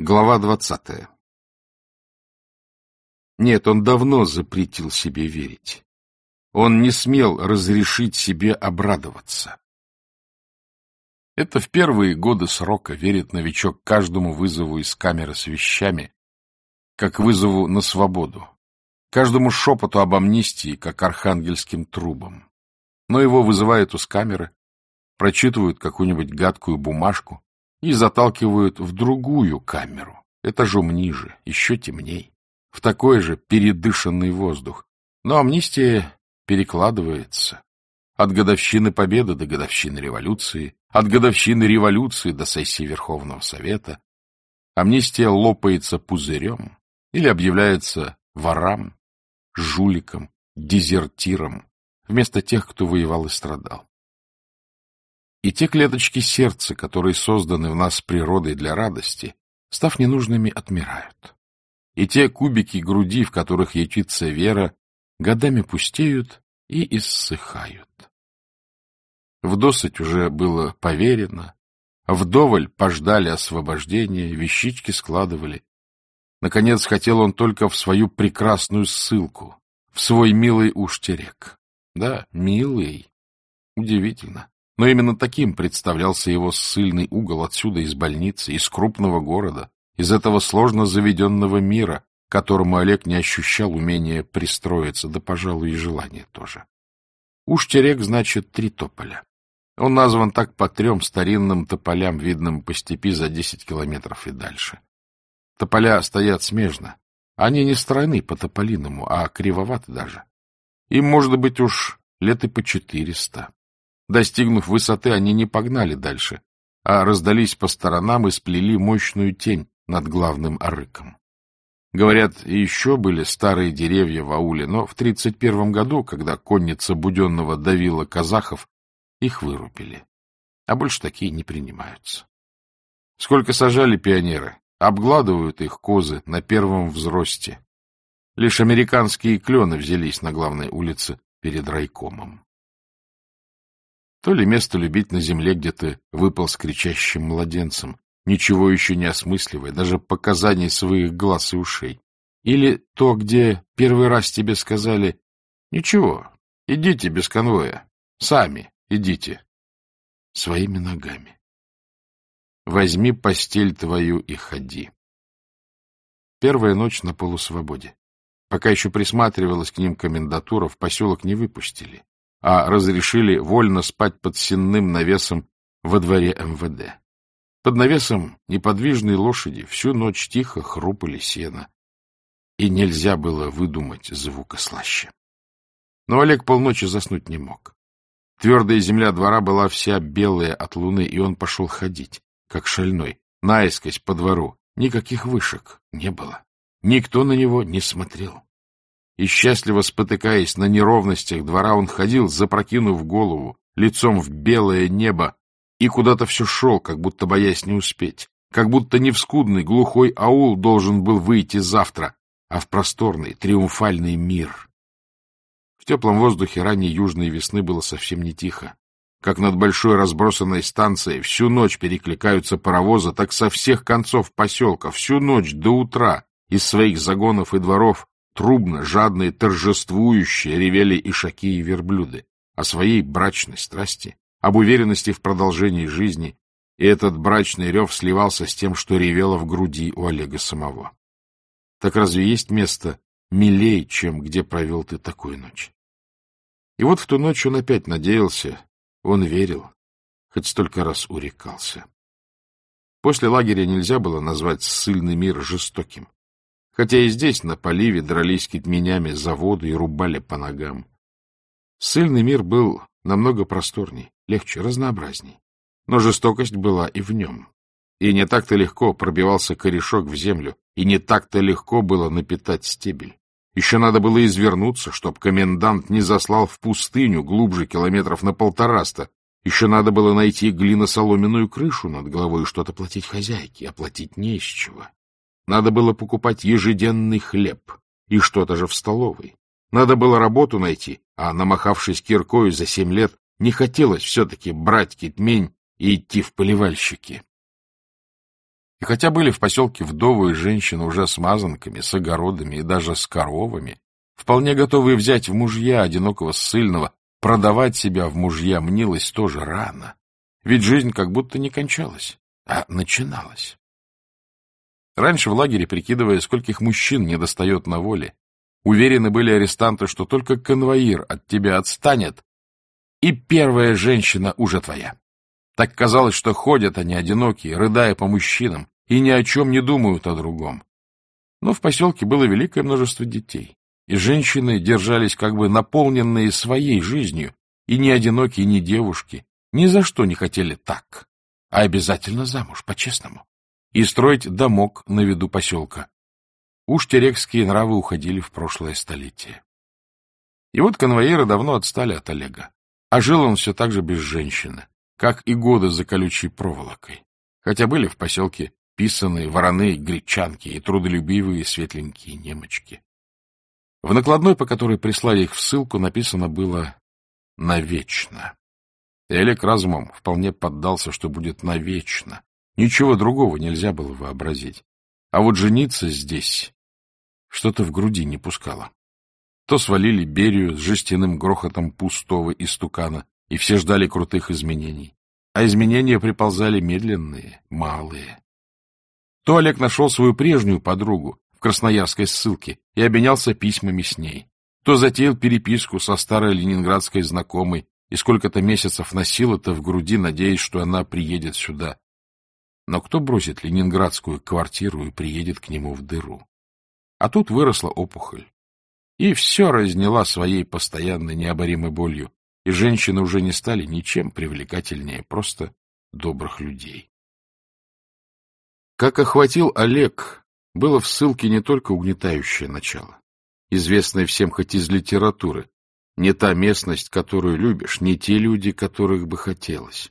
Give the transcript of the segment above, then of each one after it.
Глава двадцатая Нет, он давно запретил себе верить. Он не смел разрешить себе обрадоваться. Это в первые годы срока верит новичок каждому вызову из камеры с вещами, как вызову на свободу, каждому шепоту об амнистии, как архангельским трубам. Но его вызывают из камеры, прочитывают какую-нибудь гадкую бумажку, и заталкивают в другую камеру, этажом ниже, еще темней, в такой же передышанный воздух. Но амнистия перекладывается от годовщины Победы до годовщины революции, от годовщины революции до сессии Верховного Совета. Амнистия лопается пузырем или объявляется ворам, жуликам, дезертирам, вместо тех, кто воевал и страдал. И те клеточки сердца, которые созданы в нас природой для радости, став ненужными, отмирают. И те кубики груди, в которых ячится вера, годами пустеют и иссыхают. Вдосыть уже было поверено, вдоволь пождали освобождения, вещички складывали. Наконец хотел он только в свою прекрасную ссылку, в свой милый уштерек. Да, милый. Удивительно. Но именно таким представлялся его ссыльный угол отсюда, из больницы, из крупного города, из этого сложно заведенного мира, которому Олег не ощущал умения пристроиться, да, пожалуй, и желания тоже. Уж-терек значит три тополя. Он назван так по трем старинным тополям, видным по степи за десять километров и дальше. Тополя стоят смежно. Они не стройны по тополиному, а кривоваты даже. Им, может быть, уж лет и по четыреста. Достигнув высоты, они не погнали дальше, а раздались по сторонам и сплели мощную тень над главным арыком. Говорят, еще были старые деревья в ауле, но в 31 году, когда конница Буденного давила казахов, их вырубили. А больше такие не принимаются. Сколько сажали пионеры, обгладывают их козы на первом взросте. Лишь американские клены взялись на главной улице перед райкомом. То ли место любить на земле, где ты выпал с кричащим младенцем, ничего еще не осмысливая, даже показаний своих глаз и ушей. Или то, где первый раз тебе сказали «Ничего, идите без конвоя, сами идите, своими ногами. Возьми постель твою и ходи». Первая ночь на полусвободе. Пока еще присматривалась к ним комендатура, в поселок не выпустили а разрешили вольно спать под сенным навесом во дворе МВД. Под навесом неподвижные лошади всю ночь тихо хрупали сено, и нельзя было выдумать звука слаще. Но Олег полночи заснуть не мог. Твердая земля двора была вся белая от луны, и он пошел ходить, как шальной, наискось по двору. Никаких вышек не было. Никто на него не смотрел и, счастливо спотыкаясь на неровностях двора, он ходил, запрокинув голову, лицом в белое небо, и куда-то все шел, как будто боясь не успеть, как будто не в скудный глухой аул должен был выйти завтра, а в просторный триумфальный мир. В теплом воздухе ранней южной весны было совсем не тихо. Как над большой разбросанной станцией всю ночь перекликаются паровозы, так со всех концов поселка, всю ночь до утра, из своих загонов и дворов Трубно, жадные, торжествующие ревели ишаки и верблюды о своей брачной страсти, об уверенности в продолжении жизни, и этот брачный рев сливался с тем, что ревело в груди у Олега самого. Так разве есть место милей, чем где провел ты такую ночь? И вот в ту ночь он опять надеялся, он верил, хоть столько раз урекался. После лагеря нельзя было назвать ссыльный мир жестоким. Хотя и здесь, на поливе, дрались китменями за воду и рубали по ногам. Сыльный мир был намного просторней, легче, разнообразней. Но жестокость была и в нем. И не так-то легко пробивался корешок в землю, и не так-то легко было напитать стебель. Еще надо было извернуться, чтоб комендант не заслал в пустыню глубже километров на полтораста. Еще надо было найти глиносоломенную крышу над головой и что-то платить хозяйке, а платить не из чего. Надо было покупать ежеденный хлеб и что-то же в столовой. Надо было работу найти, а, намахавшись киркою за семь лет, не хотелось все-таки брать китмень и идти в поливальщики. И хотя были в поселке вдовы и женщины уже с мазанками, с огородами и даже с коровами, вполне готовые взять в мужья одинокого ссыльного, продавать себя в мужья мнилось тоже рано. Ведь жизнь как будто не кончалась, а начиналась. Раньше в лагере, прикидывая, скольких мужчин не достает на воле, уверены были арестанты, что только конвоир от тебя отстанет, и первая женщина уже твоя. Так казалось, что ходят они одинокие, рыдая по мужчинам, и ни о чем не думают о другом. Но в поселке было великое множество детей, и женщины держались как бы наполненные своей жизнью, и ни одинокие, ни девушки ни за что не хотели так, а обязательно замуж, по-честному, и строить домок на виду поселка. Уж терекские нравы уходили в прошлое столетие. И вот конвоиры давно отстали от Олега, а жил он все так же без женщины, как и годы за колючей проволокой, хотя были в поселке писаные вороны, гречанки и трудолюбивые светленькие немочки. В накладной, по которой прислали их в ссылку, написано было «навечно». И Олег разумом вполне поддался, что будет навечно. Ничего другого нельзя было вообразить. А вот жениться здесь что-то в груди не пускало. То свалили Берию с жестяным грохотом пустого истукана, и все ждали крутых изменений. А изменения приползали медленные, малые. То Олег нашел свою прежнюю подругу в красноярской ссылке и обменялся письмами с ней. То затеял переписку со старой ленинградской знакомой и сколько-то месяцев носил это в груди, надеясь, что она приедет сюда. Но кто бросит ленинградскую квартиру и приедет к нему в дыру? А тут выросла опухоль. И все разняла своей постоянной необоримой болью, и женщины уже не стали ничем привлекательнее просто добрых людей. Как охватил Олег, было в ссылке не только угнетающее начало, известное всем хоть из литературы, не та местность, которую любишь, не те люди, которых бы хотелось,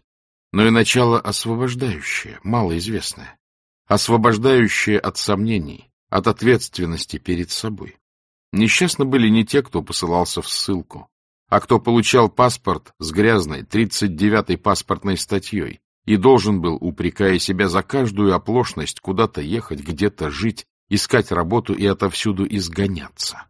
но и начало освобождающее, малоизвестное, освобождающее от сомнений, от ответственности перед собой. Несчастны были не те, кто посылался в ссылку, а кто получал паспорт с грязной 39-й паспортной статьей и должен был, упрекая себя за каждую оплошность, куда-то ехать, где-то жить, искать работу и отовсюду изгоняться.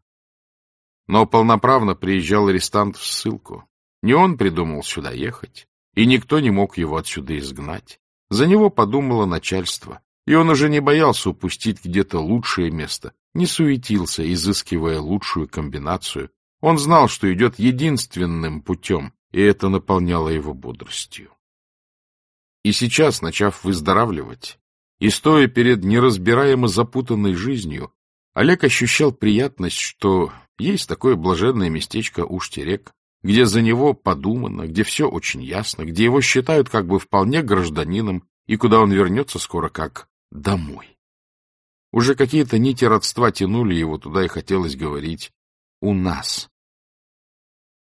Но полноправно приезжал арестант в ссылку. Не он придумал сюда ехать, и никто не мог его отсюда изгнать. За него подумало начальство, и он уже не боялся упустить где-то лучшее место, не суетился, изыскивая лучшую комбинацию, он знал, что идет единственным путем, и это наполняло его бодростью. И сейчас, начав выздоравливать, и стоя перед неразбираемо запутанной жизнью, Олег ощущал приятность, что есть такое блаженное местечко Уштерек, где за него подумано, где все очень ясно, где его считают как бы вполне гражданином, и куда он вернется скоро как домой. Уже какие-то нити родства тянули его туда, и хотелось говорить у нас.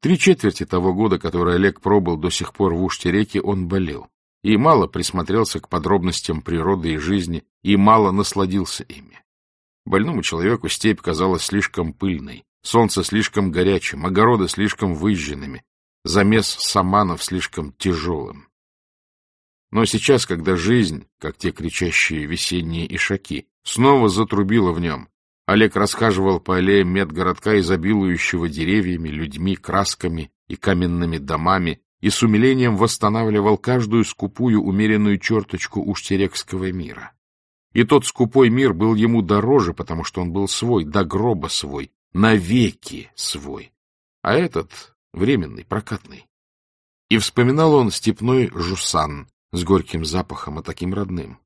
Три четверти того года, который Олег пробыл до сих пор в Уште-реке, он болел. И мало присмотрелся к подробностям природы и жизни, и мало насладился ими. Больному человеку степь казалась слишком пыльной, солнце слишком горячим, огороды слишком выжженными, замес саманов слишком тяжелым. Но сейчас, когда жизнь, как те кричащие весенние ишаки, снова затрубила в нем, Олег расхаживал по аллеям медгородка, изобилующего деревьями, людьми, красками и каменными домами, и с умилением восстанавливал каждую скупую умеренную черточку уштерекского мира. И тот скупой мир был ему дороже, потому что он был свой, до гроба свой, навеки свой. А этот — временный, прокатный. И вспоминал он степной жусан с горьким запахом и таким родным.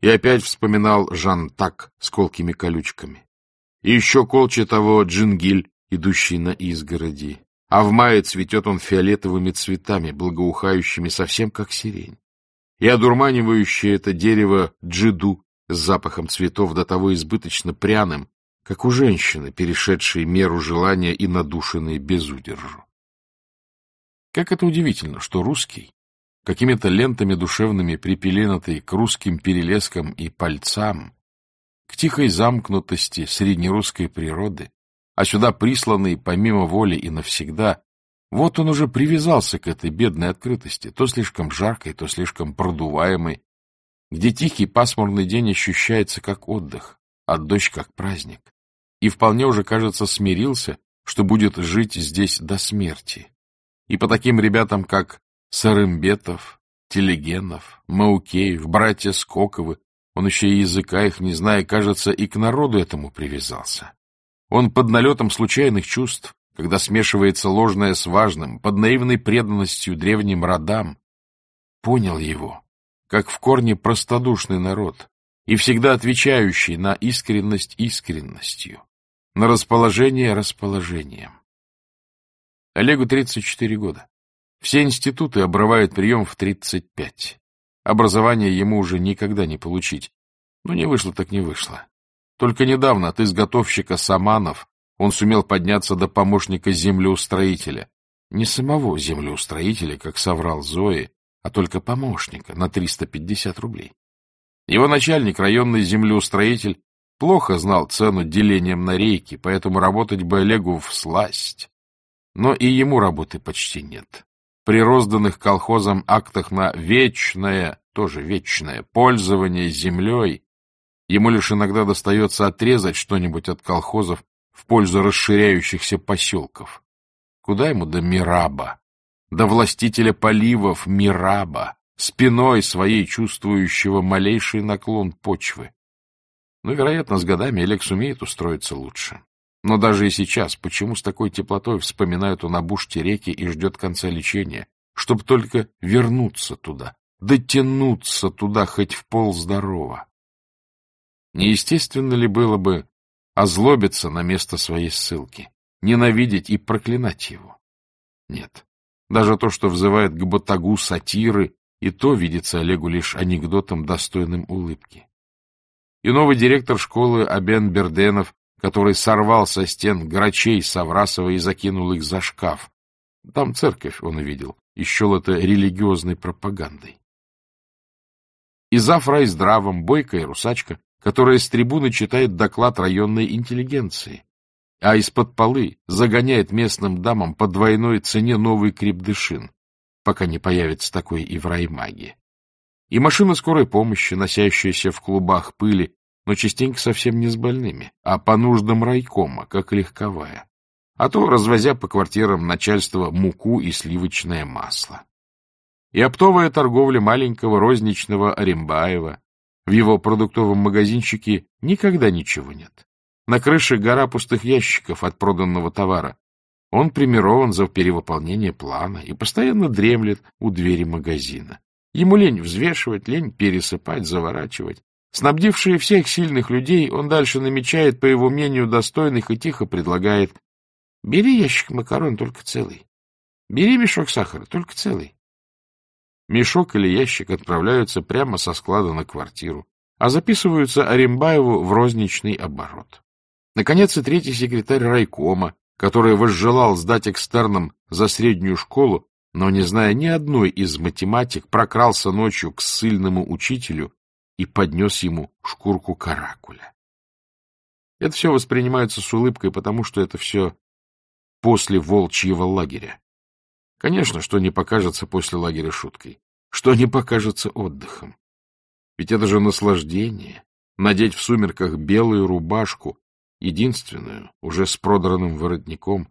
И опять вспоминал Жан Так с колкими колючками. И еще колче того джингиль, идущий на изгороди. А в мае цветет он фиолетовыми цветами, благоухающими совсем как сирень. И одурманивающее это дерево джиду с запахом цветов до того избыточно пряным, как у женщины, перешедшей меру желания и надушенной безудержу. Как это удивительно, что русский, какими-то лентами душевными припеленатый к русским перелескам и пальцам, к тихой замкнутости среднерусской природы, а сюда присланный помимо воли и навсегда, вот он уже привязался к этой бедной открытости, то слишком жаркой, то слишком продуваемой, где тихий пасмурный день ощущается как отдых, а дождь как праздник, и вполне уже, кажется, смирился, что будет жить здесь до смерти. И по таким ребятам, как Сарымбетов, Телегенов, Маукеев, братья Скоковы, он еще и языка их не зная, кажется, и к народу этому привязался. Он под налетом случайных чувств, когда смешивается ложное с важным, под наивной преданностью древним родам, понял его, как в корне простодушный народ и всегда отвечающий на искренность искренностью, на расположение расположением. Олегу 34 года. Все институты обрывают прием в 35. Образование ему уже никогда не получить. Но не вышло так не вышло. Только недавно от изготовщика саманов он сумел подняться до помощника землеустроителя. Не самого землеустроителя, как соврал Зои, а только помощника на 350 рублей. Его начальник, районный землеустроитель, плохо знал цену делением на рейки, поэтому работать бы Олегу в сласть. Но и ему работы почти нет. При розданных колхозам актах на вечное, тоже вечное, пользование землей ему лишь иногда достается отрезать что-нибудь от колхозов в пользу расширяющихся поселков. Куда ему до Мираба, до властителя поливов Мираба, спиной своей чувствующего малейший наклон почвы? Ну, вероятно, с годами Олег сумеет устроиться лучше. Но даже и сейчас, почему с такой теплотой вспоминают он об уште реки и ждет конца лечения, чтобы только вернуться туда, дотянуться туда хоть в пол здорово? Неестественно ли было бы озлобиться на место своей ссылки, ненавидеть и проклинать его? Нет. Даже то, что взывает к батагу сатиры, и то видится Олегу лишь анекдотом, достойным улыбки. И новый директор школы Абен Берденов который сорвал со стен грачей Саврасова и закинул их за шкаф. Там церковь он увидел, и счел это религиозной пропагандой. И зав здравом Бойко и Русачка, которая с трибуны читает доклад районной интеллигенции, а из-под полы загоняет местным дамам по двойной цене новый крепдышин, пока не появится такой и в раймаге. И машина скорой помощи, носящаяся в клубах пыли, но частенько совсем не с больными, а по нуждам райкома, как легковая, а то развозя по квартирам начальства муку и сливочное масло. И оптовая торговля маленького розничного Орембаева. В его продуктовом магазинчике никогда ничего нет. На крыше гора пустых ящиков от проданного товара. Он примирован за перевыполнение плана и постоянно дремлет у двери магазина. Ему лень взвешивать, лень пересыпать, заворачивать. Снабдивший всех сильных людей, он дальше намечает, по его мнению, достойных и тихо предлагает. Бери ящик макарон, только целый. Бери мешок сахара, только целый. Мешок или ящик отправляются прямо со склада на квартиру, а записываются Орембаеву в розничный оборот. Наконец, и третий секретарь райкома, который возжелал сдать экстерном за среднюю школу, но, не зная ни одной из математик, прокрался ночью к ссыльному учителю и поднес ему шкурку каракуля. Это все воспринимается с улыбкой, потому что это все после волчьего лагеря. Конечно, что не покажется после лагеря шуткой, что не покажется отдыхом. Ведь это же наслаждение — надеть в сумерках белую рубашку, единственную, уже с продранным воротником,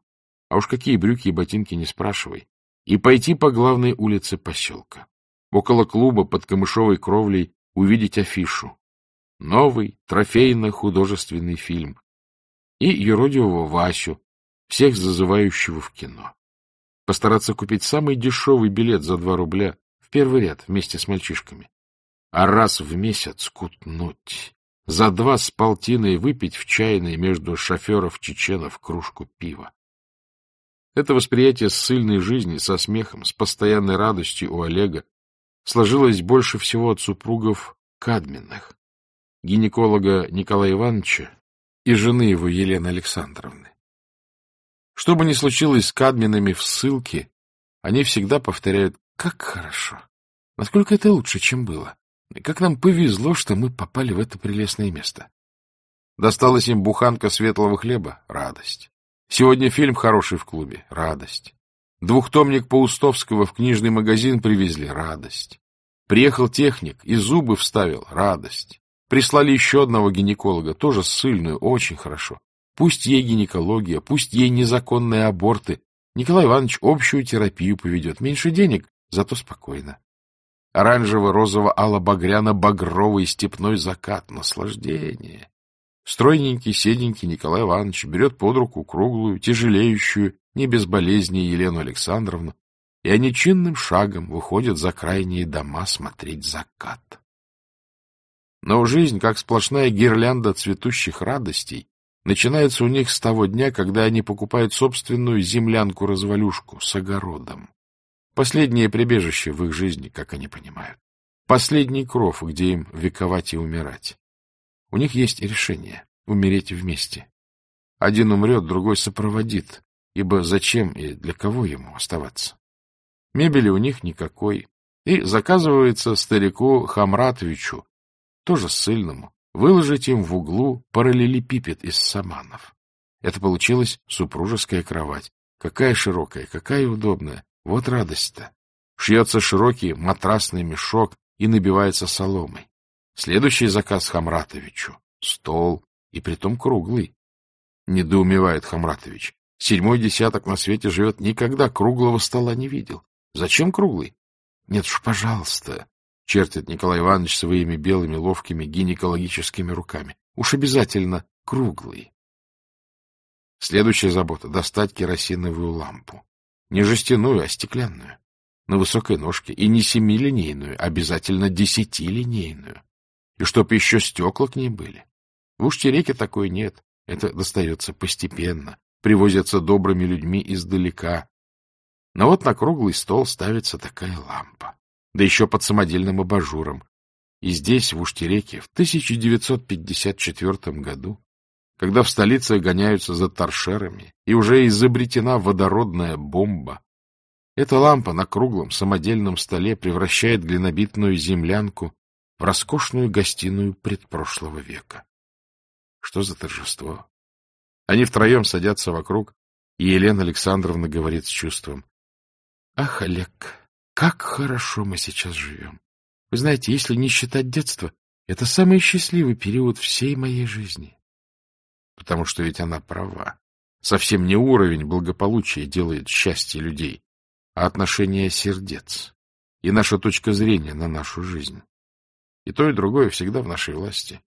а уж какие брюки и ботинки не спрашивай, и пойти по главной улице поселка. Около клуба под камышовой кровлей увидеть афишу. Новый трофейно-художественный фильм. И юродивого Васю, всех зазывающего в кино. Постараться купить самый дешевый билет за два рубля в первый ряд вместе с мальчишками. А раз в месяц кутнуть. За два с полтиной выпить в чайной между шоферов-чеченов кружку пива. Это восприятие ссыльной жизни со смехом, с постоянной радостью у Олега сложилось больше всего от супругов Кадминых, гинеколога Николая Ивановича и жены его Елены Александровны. Что бы ни случилось с Кадминами в ссылке, они всегда повторяют «как хорошо», насколько это лучше, чем было, как нам повезло, что мы попали в это прелестное место. Досталась им буханка светлого хлеба — радость. Сегодня фильм хороший в клубе — радость. Двухтомник Паустовского в книжный магазин привезли. Радость. Приехал техник и зубы вставил. Радость. Прислали еще одного гинеколога, тоже ссыльную, очень хорошо. Пусть ей гинекология, пусть ей незаконные аборты. Николай Иванович общую терапию поведет. Меньше денег, зато спокойно. Оранжево-розово-ало-багряно-багровый степной закат. Наслаждение. Стройненький, седенький Николай Иванович берет под руку круглую, тяжелеющую, не без болезни Елену Александровну, и они чинным шагом выходят за крайние дома смотреть закат. Но жизнь, как сплошная гирлянда цветущих радостей, начинается у них с того дня, когда они покупают собственную землянку-развалюшку с огородом. Последнее прибежище в их жизни, как они понимают. Последний кров, где им вековать и умирать. У них есть решение — умереть вместе. Один умрет, другой сопроводит, ибо зачем и для кого ему оставаться? Мебели у них никакой, и заказывается старику Хамратовичу, тоже ссыльному, выложить им в углу параллелепипед из саманов. Это получилась супружеская кровать. Какая широкая, какая удобная. Вот радость-то. Шьется широкий матрасный мешок и набивается соломой. Следующий заказ Хамратовичу — стол, и притом круглый. Недоумевает Хамратович. Седьмой десяток на свете живет, никогда круглого стола не видел. Зачем круглый? Нет уж, пожалуйста, чертит Николай Иванович своими белыми ловкими гинекологическими руками. Уж обязательно круглый. Следующая забота — достать керосиновую лампу. Не жестяную, а стеклянную. На высокой ножке. И не семилинейную, обязательно десятилинейную. И чтоб еще стекла к ней были. В Уштереке такой нет. Это достается постепенно. Привозятся добрыми людьми издалека, но вот на круглый стол ставится такая лампа, да еще под самодельным абажуром. И здесь, в Уштереке, в 1954 году, когда в столице гоняются за торшерами, и уже изобретена водородная бомба, эта лампа на круглом самодельном столе превращает глинобитную землянку в роскошную гостиную предпрошлого века. Что за торжество? Они втроем садятся вокруг, и Елена Александровна говорит с чувством. Ах, Олег, как хорошо мы сейчас живем. Вы знаете, если не считать детства, это самый счастливый период всей моей жизни. Потому что ведь она права. Совсем не уровень благополучия делает счастье людей, а отношение сердец и наша точка зрения на нашу жизнь. И то, и другое всегда в нашей власти.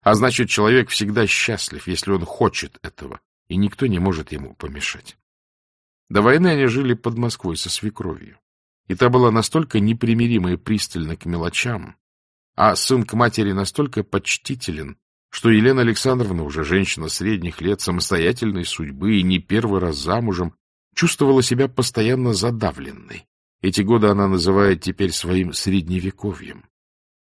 А значит, человек всегда счастлив, если он хочет этого, и никто не может ему помешать. До войны они жили под Москвой со свекровью. И та была настолько непримирима и пристальна к мелочам, а сын к матери настолько почтителен, что Елена Александровна, уже женщина средних лет, самостоятельной судьбы и не первый раз замужем, чувствовала себя постоянно задавленной. Эти годы она называет теперь своим средневековьем.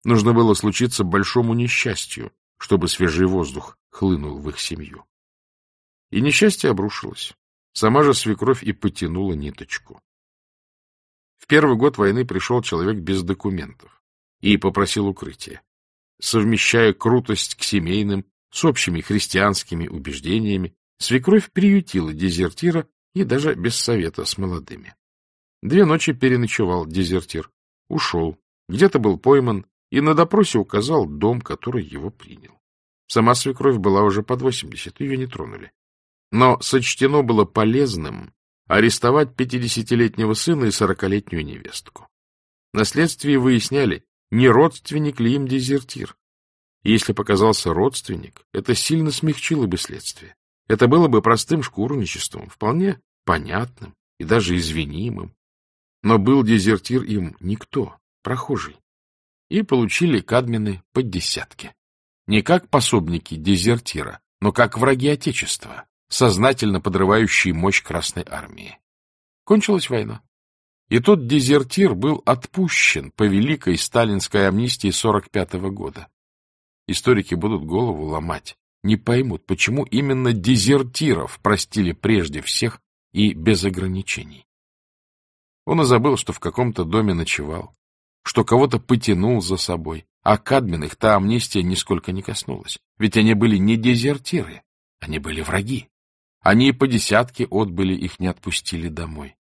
Нужно было случиться большому несчастью, чтобы свежий воздух хлынул в их семью. И несчастье обрушилось. Сама же свекровь и потянула ниточку. В первый год войны пришел человек без документов и попросил укрытия. Совмещая крутость к семейным с общими христианскими убеждениями, свекровь приютила дезертира и даже без совета с молодыми. Две ночи переночевал дезертир, ушел, где-то был пойман и на допросе указал дом, который его принял. Сама свекровь была уже под восемьдесят, ее не тронули. Но сочтено было полезным арестовать пятидесятилетнего сына и сорокалетнюю невестку. На следствии выясняли, не родственник ли им дезертир. если показался родственник, это сильно смягчило бы следствие. Это было бы простым шкурничеством, вполне понятным и даже извинимым. Но был дезертир им никто, прохожий. И получили кадмины по десятке. Не как пособники дезертира, но как враги Отечества сознательно подрывающие мощь Красной Армии. Кончилась война. И тот дезертир был отпущен по великой сталинской амнистии 45 -го года. Историки будут голову ломать, не поймут, почему именно дезертиров простили прежде всех и без ограничений. Он и забыл, что в каком-то доме ночевал, что кого-то потянул за собой, а Кадминых та амнистия нисколько не коснулась, ведь они были не дезертиры, они были враги. Они и по десятке отбыли, их не отпустили домой.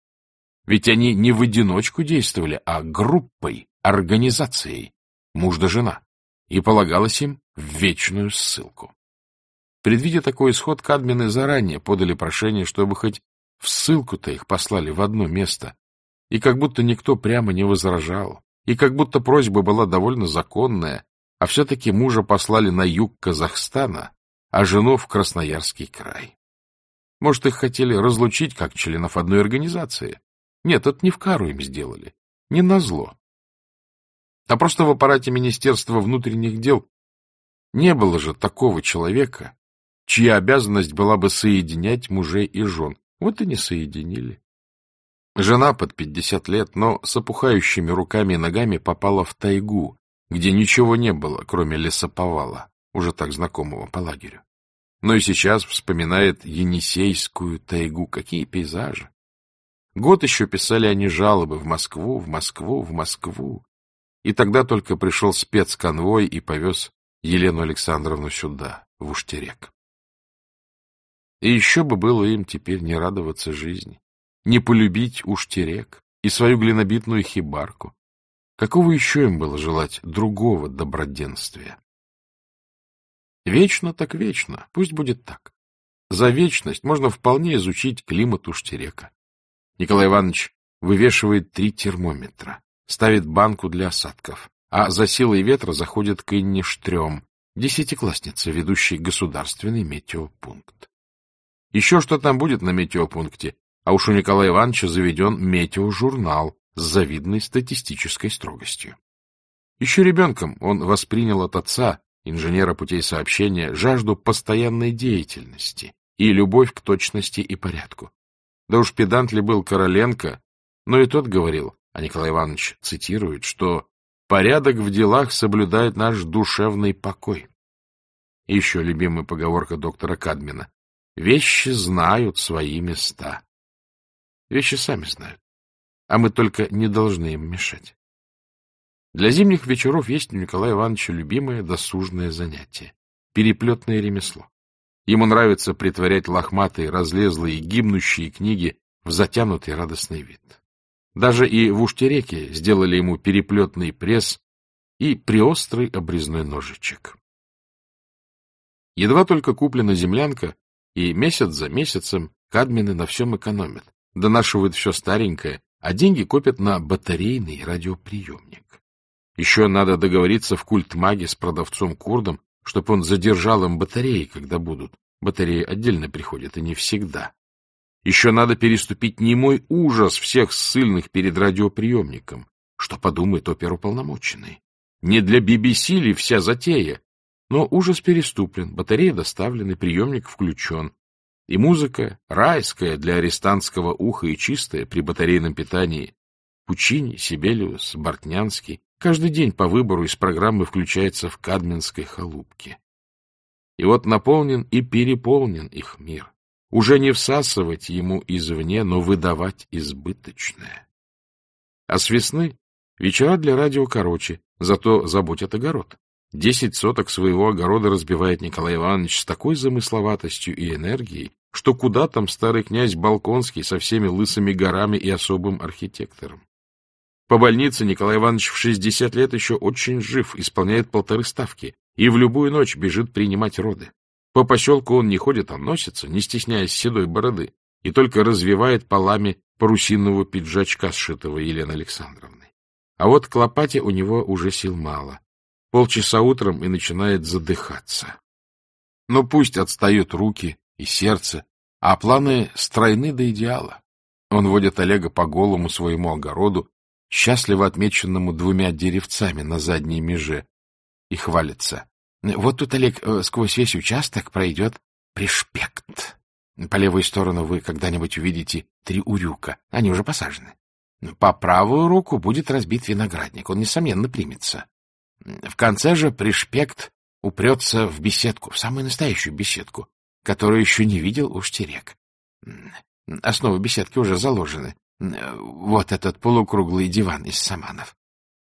Ведь они не в одиночку действовали, а группой, организацией, муж да жена, и полагалось им в вечную ссылку. Предвидя такой исход, кадмины заранее подали прошение, чтобы хоть в ссылку-то их послали в одно место, и как будто никто прямо не возражал, и как будто просьба была довольно законная, а все-таки мужа послали на юг Казахстана, а жену в Красноярский край. Может, их хотели разлучить как членов одной организации? Нет, это не в кару им сделали, не назло. А просто в аппарате Министерства внутренних дел не было же такого человека, чья обязанность была бы соединять мужей и жен. Вот и не соединили. Жена под пятьдесят лет, но с опухающими руками и ногами попала в тайгу, где ничего не было, кроме лесоповала, уже так знакомого по лагерю. Но и сейчас вспоминает Енисейскую тайгу. Какие пейзажи! Год еще писали они жалобы в Москву, в Москву, в Москву. И тогда только пришел спецконвой и повез Елену Александровну сюда, в Уштерек. И еще бы было им теперь не радоваться жизни, не полюбить Уштерек и свою глинобитную хибарку, Какого еще им было желать другого доброденствия? Вечно так вечно, пусть будет так. За вечность можно вполне изучить климат Уштерека. Николай Иванович вывешивает три термометра, ставит банку для осадков, а за силой ветра заходит к Инне Штрем, десятиклассница, ведущей государственный метеопункт. Еще что там будет на метеопункте, а уж у Николая Ивановича заведен метеожурнал, с завидной статистической строгостью. Еще ребенком он воспринял от отца, инженера путей сообщения, жажду постоянной деятельности и любовь к точности и порядку. Да уж педант ли был Короленко, но и тот говорил, а Николай Иванович цитирует, что «порядок в делах соблюдает наш душевный покой». Еще любимая поговорка доктора Кадмина «Вещи знают свои места». Вещи сами знают а мы только не должны им мешать. Для зимних вечеров есть у Николая Ивановича любимое досужное занятие — переплетное ремесло. Ему нравится притворять лохматые, разлезлые, гибнущие книги в затянутый радостный вид. Даже и в Уштереке сделали ему переплетный пресс и приострый обрезной ножичек. Едва только куплена землянка, и месяц за месяцем кадмины на всем экономят, донашивают все старенькое, а деньги копят на батарейный радиоприемник. Еще надо договориться в культмаге с продавцом-курдом, чтобы он задержал им батареи, когда будут. Батареи отдельно приходят, и не всегда. Еще надо переступить немой ужас всех ссыльных перед радиоприемником. Что подумает оперуполномоченный? Не для BBC ли вся затея? Но ужас переступлен, батарея доставлены, приемник включен. И музыка райская для арестантского уха и чистая при батарейном питании. Пучини, Сибелиус, Бортнянский. Каждый день по выбору из программы включается в Кадминской халупке. И вот наполнен и переполнен их мир. Уже не всасывать ему извне, но выдавать избыточное. А с весны вечера для радио короче, зато заботят огород. Десять соток своего огорода разбивает Николай Иванович с такой замысловатостью и энергией, что куда там старый князь Балконский со всеми лысыми горами и особым архитектором. По больнице Николай Иванович в шестьдесят лет еще очень жив, исполняет полторы ставки и в любую ночь бежит принимать роды. По поселку он не ходит, а носится, не стесняясь седой бороды, и только развивает полами парусинного пиджачка, сшитого Еленой Александровной. А вот к лопате у него уже сил мало. Полчаса утром и начинает задыхаться. Но пусть отстают руки и сердце, а планы стройны до идеала. Он водит Олега по голому своему огороду, счастливо отмеченному двумя деревцами на задней меже, и хвалится. Вот тут, Олег, э, сквозь весь участок пройдет пришпект. По левую сторону вы когда-нибудь увидите три урюка. Они уже посажены. По правую руку будет разбит виноградник. Он, несомненно, примется. В конце же пришпект упрется в беседку, в самую настоящую беседку, которую еще не видел уж терек. Основы беседки уже заложены. Вот этот полукруглый диван из саманов.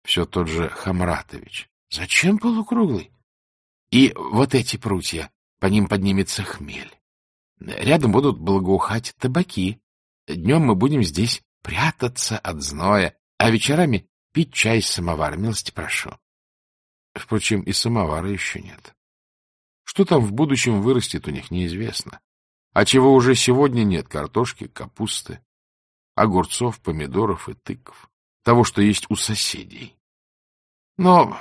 Все тот же Хамратович. Зачем полукруглый? И вот эти прутья, по ним поднимется хмель. Рядом будут благоухать табаки. Днем мы будем здесь прятаться от зноя, а вечерами пить чай с самовара, милости прошу. Впрочем, и самовара еще нет. Что там в будущем вырастет, у них неизвестно. А чего уже сегодня нет — картошки, капусты, огурцов, помидоров и тыкв. Того, что есть у соседей. Но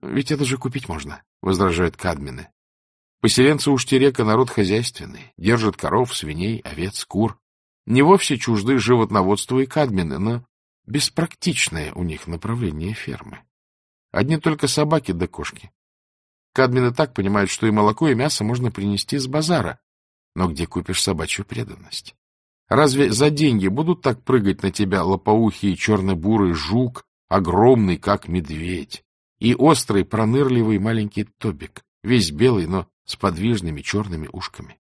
ведь это же купить можно, — возражают кадмины. Поселенцы Уштерека народ хозяйственный, держат коров, свиней, овец, кур. Не вовсе чужды животноводству и кадмины, но беспрактичное у них направление фермы. Одни только собаки да кошки. Кадмины так понимают, что и молоко, и мясо можно принести с базара. Но где купишь собачью преданность? Разве за деньги будут так прыгать на тебя лопоухий черно-бурый жук, огромный, как медведь, и острый, пронырливый маленький тобик, весь белый, но с подвижными черными ушками?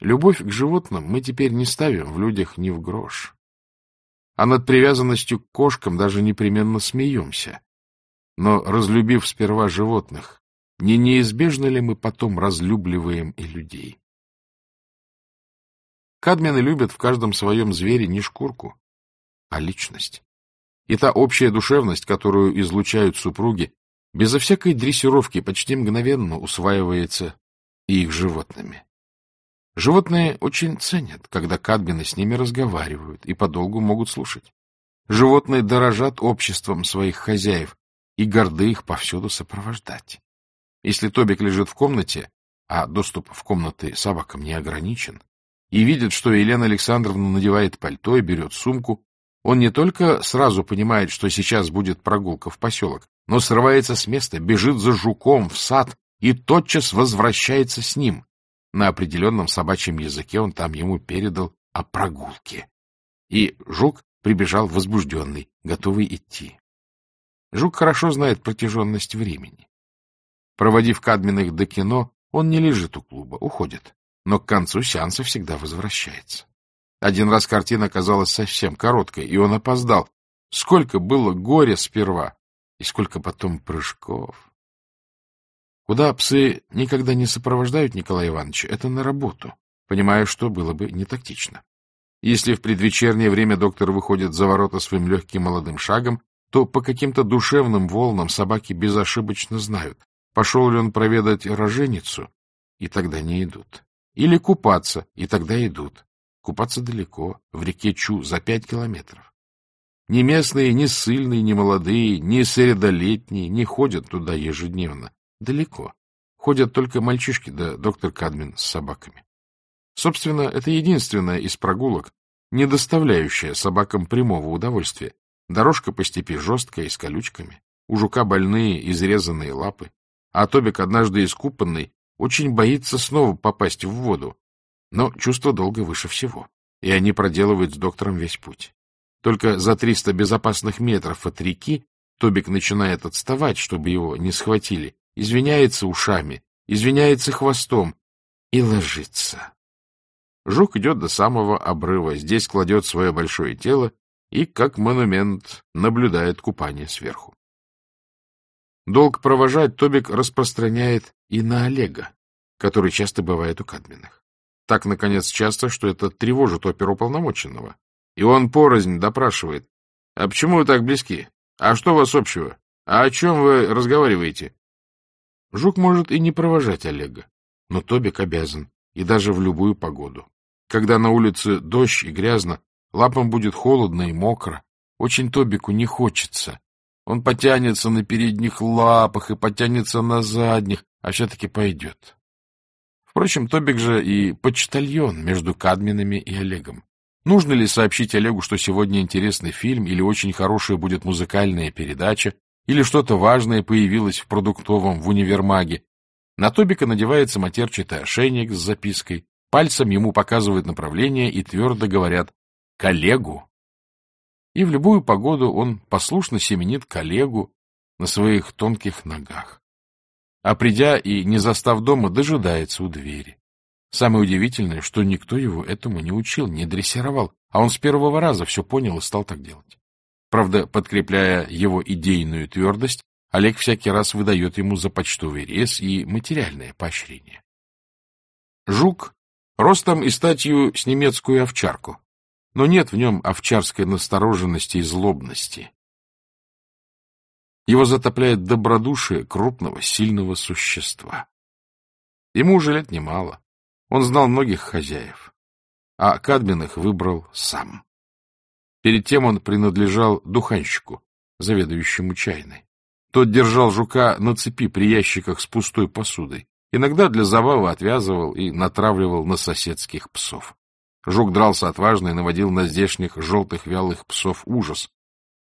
Любовь к животным мы теперь не ставим в людях ни в грош. А над привязанностью к кошкам даже непременно смеемся. Но, разлюбив сперва животных, не неизбежно ли мы потом разлюбливаем и людей? Кадмены любят в каждом своем звере не шкурку, а личность. И та общая душевность, которую излучают супруги, безо всякой дрессировки почти мгновенно усваивается и их животными. Животные очень ценят, когда кадбины с ними разговаривают и подолгу могут слушать. Животные дорожат обществом своих хозяев и горды их повсюду сопровождать. Если Тобик лежит в комнате, а доступ в комнаты собакам не ограничен, и видит, что Елена Александровна надевает пальто и берет сумку, он не только сразу понимает, что сейчас будет прогулка в поселок, но срывается с места, бежит за жуком в сад и тотчас возвращается с ним, на определенном собачьем языке он там ему передал о прогулке. И жук прибежал возбужденный, готовый идти. Жук хорошо знает протяженность времени. Проводив Кадминых до кино, он не лежит у клуба, уходит, но к концу сеанса всегда возвращается. Один раз картина казалась совсем короткой, и он опоздал. Сколько было горя сперва, и сколько потом прыжков. Куда псы никогда не сопровождают Николая Ивановича, это на работу, понимая, что было бы не тактично. Если в предвечернее время доктор выходит за ворота своим легким молодым шагом, то по каким-то душевным волнам собаки безошибочно знают, пошел ли он проведать роженицу, и тогда не идут. Или купаться, и тогда идут. Купаться далеко, в реке Чу, за пять километров. Ни местные, ни сыльные, ни молодые, ни средолетние не ходят туда ежедневно. Далеко. Ходят только мальчишки да доктор Кадмин с собаками. Собственно, это единственная из прогулок, не доставляющая собакам прямого удовольствия. Дорожка по степи жесткая и с колючками. У жука больные, изрезанные лапы. А Тобик, однажды искупанный, очень боится снова попасть в воду. Но чувство долга выше всего, и они проделывают с доктором весь путь. Только за триста безопасных метров от реки Тобик начинает отставать, чтобы его не схватили, извиняется ушами, извиняется хвостом и ложится. Жук идет до самого обрыва, здесь кладет свое большое тело и, как монумент, наблюдает купание сверху. Долг провожать Тобик распространяет и на Олега, который часто бывает у Кадминых. Так, наконец, часто, что это тревожит оперуполномоченного. И он порознь допрашивает. — А почему вы так близки? А что у вас общего? А о чем вы разговариваете? Жук может и не провожать Олега, но Тобик обязан, и даже в любую погоду. Когда на улице дождь и грязно, лапам будет холодно и мокро, очень Тобику не хочется. Он потянется на передних лапах и потянется на задних, а все-таки пойдет. Впрочем, Тобик же и почтальон между Кадминами и Олегом. Нужно ли сообщить Олегу, что сегодня интересный фильм или очень хорошая будет музыкальная передача, или что-то важное появилось в продуктовом в универмаге. На Тобика надевается матерчатый ошейник с запиской, пальцем ему показывают направление и твердо говорят «коллегу». И в любую погоду он послушно семенит коллегу на своих тонких ногах. А придя и не застав дома, дожидается у двери. Самое удивительное, что никто его этому не учил, не дрессировал, а он с первого раза все понял и стал так делать. Правда, подкрепляя его идейную твердость, Олег всякий раз выдает ему за почтовый рез и материальное поощрение. Жук ростом и статью с немецкую овчарку, но нет в нем овчарской настороженности и злобности. Его затопляет добродушие крупного, сильного существа. Ему уже лет немало. Он знал многих хозяев, а Кадмин выбрал сам. Перед тем он принадлежал духанщику, заведующему чайной. Тот держал жука на цепи при ящиках с пустой посудой. Иногда для забавы отвязывал и натравливал на соседских псов. Жук дрался отважно и наводил на здешних желтых вялых псов ужас.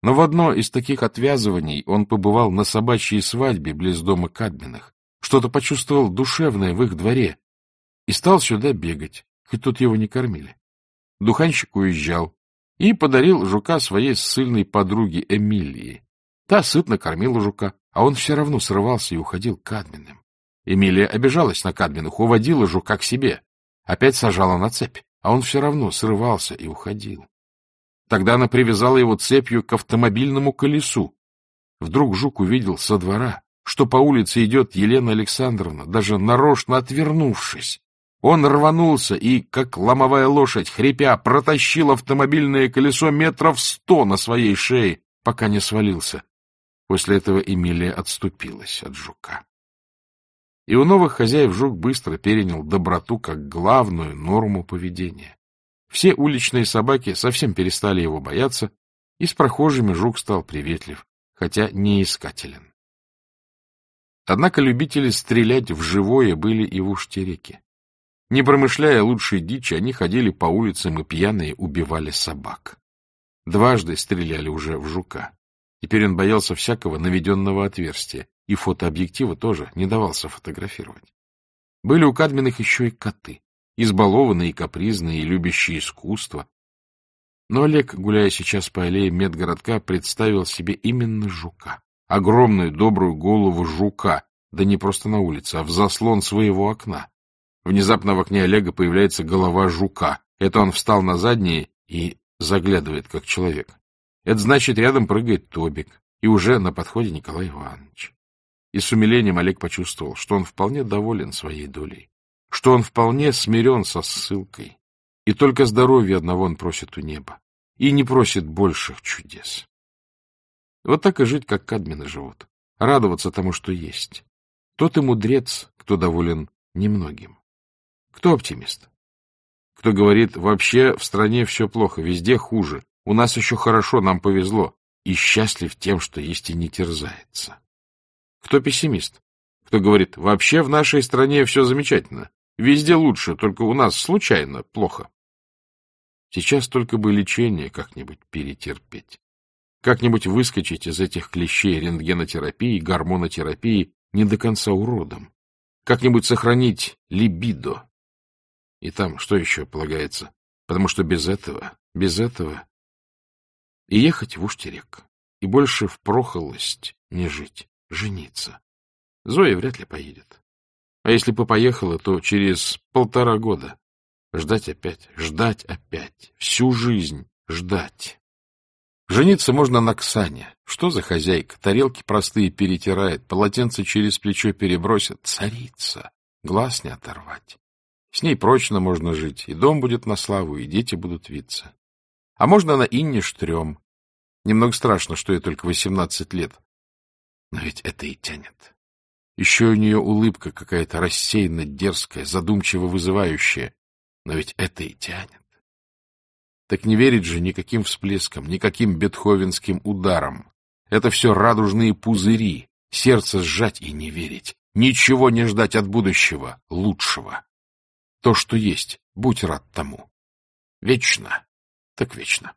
Но в одно из таких отвязываний он побывал на собачьей свадьбе близ дома Кадминых, что-то почувствовал душевное в их дворе и стал сюда бегать, хоть тут его не кормили. Духанщик уезжал и подарил жука своей ссыльной подруге Эмилии. Та сытно кормила жука, а он все равно срывался и уходил к Кадминым. Эмилия обижалась на Кадминых, уводила жука к себе, опять сажала на цепь, а он все равно срывался и уходил. Тогда она привязала его цепью к автомобильному колесу. Вдруг жук увидел со двора, что по улице идет Елена Александровна, даже нарочно отвернувшись. Он рванулся и, как ломовая лошадь, хрипя, протащил автомобильное колесо метров сто на своей шее, пока не свалился. После этого Эмилия отступилась от жука. И у новых хозяев жук быстро перенял доброту как главную норму поведения. Все уличные собаки совсем перестали его бояться, и с прохожими жук стал приветлив, хотя не искателен. Однако любители стрелять в живое были и в Уштереке. Не промышляя лучшей дичи, они ходили по улицам и пьяные убивали собак. Дважды стреляли уже в жука. Теперь он боялся всякого наведенного отверстия, и фотообъектива тоже не давался фотографировать. Были у Кадминых еще и коты избалованные, капризные и любящие искусство. Но Олег, гуляя сейчас по аллее медгородка, представил себе именно жука. Огромную добрую голову жука, да не просто на улице, а в заслон своего окна. Внезапно в окне Олега появляется голова жука. Это он встал на задние и заглядывает, как человек. Это значит, рядом прыгает Тобик, и уже на подходе Николай Иванович. И с умилением Олег почувствовал, что он вполне доволен своей долей что он вполне смирен со ссылкой, и только здоровье одного он просит у неба, и не просит больших чудес. Вот так и жить, как кадмины живут, радоваться тому, что есть. Тот и мудрец, кто доволен немногим. Кто оптимист? Кто говорит, вообще в стране все плохо, везде хуже, у нас еще хорошо, нам повезло, и счастлив тем, что есть и не терзается. Кто пессимист? Кто говорит, вообще в нашей стране все замечательно, Везде лучше, только у нас случайно плохо. Сейчас только бы лечение как-нибудь перетерпеть. Как-нибудь выскочить из этих клещей рентгенотерапии, гормонотерапии не до конца уродом. Как-нибудь сохранить либидо. И там что еще полагается? Потому что без этого, без этого... И ехать в Уштерек. И больше в прохолость не жить, жениться. Зоя вряд ли поедет. А если бы поехала, то через полтора года. Ждать опять, ждать опять, всю жизнь ждать. Жениться можно на Ксане. Что за хозяйка? Тарелки простые перетирает, полотенце через плечо перебросит. Царица. Глаз не оторвать. С ней прочно можно жить, и дом будет на славу, и дети будут виться. А можно на Инне Штрем. Немного страшно, что ей только восемнадцать лет. Но ведь это и тянет. Еще у нее улыбка какая-то рассеянно дерзкая, задумчиво вызывающая. Но ведь это и тянет. Так не верить же никаким всплескам, никаким бетховенским ударам. Это все радужные пузыри, сердце сжать и не верить. Ничего не ждать от будущего, лучшего. То, что есть, будь рад тому. Вечно, так вечно.